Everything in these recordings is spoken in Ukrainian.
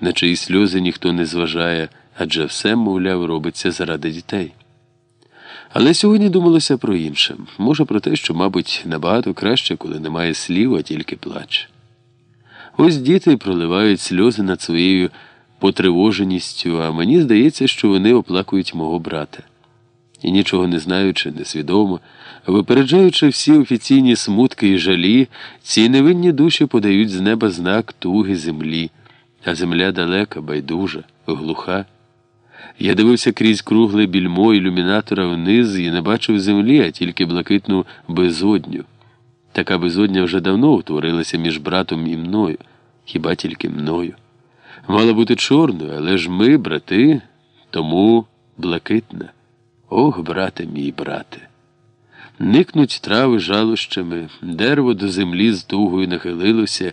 на чиї сльози ніхто не зважає, адже все, мовляв, робиться заради дітей. Але сьогодні думалося про інше. Може, про те, що, мабуть, набагато краще, коли немає слів, а тільки плач. Ось діти проливають сльози над своєю потривоженістю, а мені здається, що вони оплакують мого брата. І нічого не знаючи, несвідомо, випереджаючи всі офіційні смутки і жалі, ці невинні душі подають з неба знак туги землі, а земля далека, байдужа, глуха. Я дивився крізь кругле більмо ілюмінатора вниз і не бачив землі, а тільки блакитну безодню. Така безодня вже давно утворилася між братом і мною, хіба тільки мною. Мала бути чорною, але ж ми, брати, тому блакитна. Ох, брате мій брате. Никнуть трави жалощами, дерево до землі з тугою нахилилося,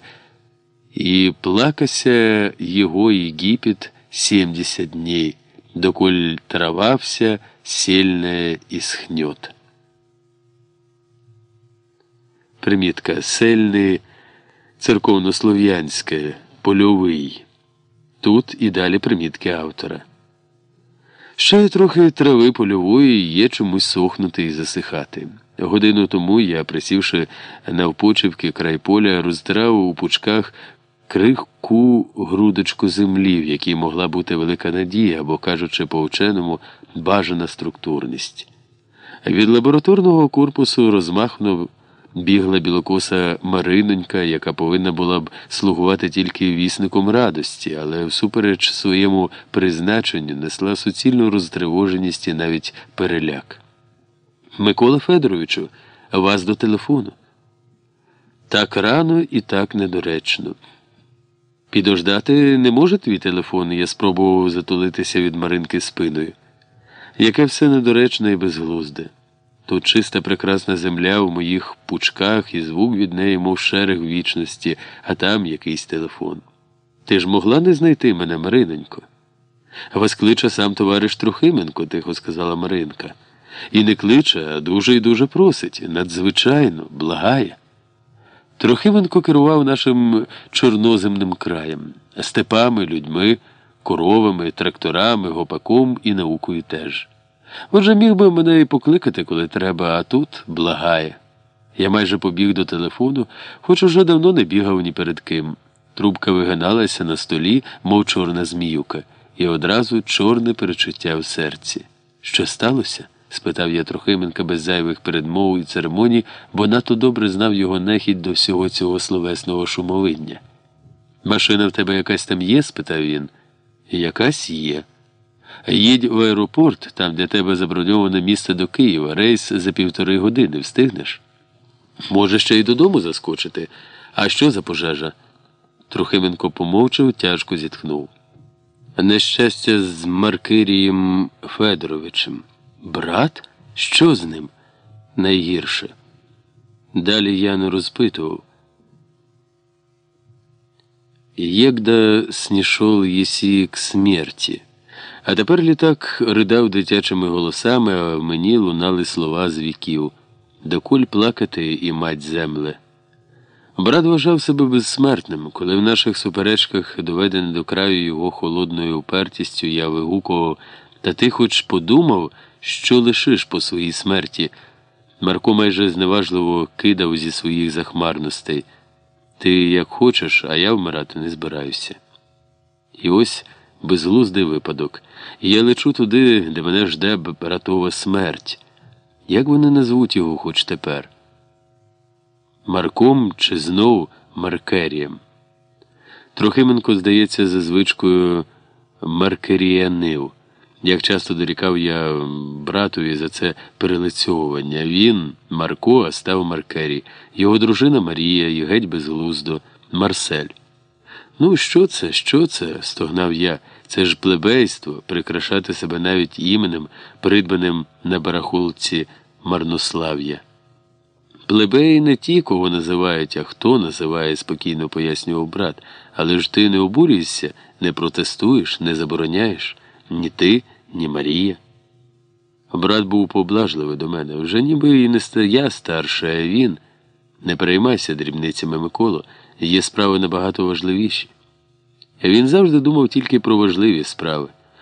і плакася його Єгипет сімдесят днів, доколь травався сильне ісхнет. Примітка сельний церковнослов'янське, польовий. Тут і далі примітки автора. Ще трохи трави польової є чомусь сохнути і засихати. Годину тому я, присівши навпочивки край поля, роздирав у пучках крихку грудочку землі, в якій могла бути велика надія або, кажучи по ученому, бажана структурність. Від лабораторного корпусу розмахнув бігла білокоса Маринонька, яка повинна була б слугувати тільки вісником радості, але всупереч своєму призначенню несла суцільну розтривоженість і навіть переляк. Микола Федоровичу, вас до телефону. Так рано і так недоречно. Підождати не може твій телефон, я спробував затулитися від Маринки спиною. Яке все недоречне і безглузде. Тут чиста прекрасна земля у моїх пучках і звук від неї, мов шерег вічності, а там якийсь телефон. Ти ж могла не знайти мене, Маринонько? Вас кличе сам товариш Трохименко, тихо сказала Маринка. І не кличе, а дуже і дуже просить, надзвичайно, благає. Трохименко керував нашим чорноземним краєм, степами, людьми, коровами, тракторами, гопаком і наукою теж. Отже, міг би мене і покликати, коли треба, а тут благає. Я майже побіг до телефону, хоч уже давно не бігав ні перед ким. Трубка вигиналася на столі, мов чорна зміюка, і одразу чорне перечуття в серці. Що сталося? Спитав я Трохименка без зайвих передмов і церемоній, бо надто добре знав його нехідь до всього цього словесного шумовиння. Машина в тебе якась там є? спитав він. Якась є. Їдь в аеропорт, там для тебе заброньоване місце до Києва, рейс за півтори години встигнеш? Може, ще й додому заскочити. А що за пожежа? Трохименко помовчав, тяжко зітхнув. Нещастя з Маркирієм Федоровичем. Брат? Що з ним? Найгірше. Далі я не розпитував. Егда снішов єсі к смерті. А тепер літак ридав дитячими голосами, а мені лунали слова з віків докуль плакати і мать земле. Брат вважав себе безсмертним, коли в наших суперечках, доведений до краю його холодною упертістю, я вигукував, та ти хоч подумав, що лишиш по своїй смерті. Марко майже зневажливо кидав зі своїх захмарностей. Ти як хочеш, а я вмирати не збираюся. І ось безглуздий випадок. Я лечу туди, де мене жде братова смерть. Як вони назвуть його хоч тепер? Марком чи знов Маркерієм? Трохименко, здається, за звичкою Маркеріянив. Як часто дорікав я братові за це перелицьовування. Він, Марко, а став Маркері, його дружина Марія, і геть безглуздо, Марсель. Ну, що це, що це? стогнав я. Це ж плебейство, прикрашати себе навіть іменем, придбаним на барахолці марнослав'я. Плебеї не ті, кого називають, а хто називає, спокійно пояснював брат. Але ж ти не обурюєшся, не протестуєш, не забороняєш ні ти, ні Марія. Брат був поблажливий до мене. Вже ніби і не я старша, а він. Не переймайся дрібницями Миколо, є справи набагато важливіші. Він завжди думав тільки про важливі справи.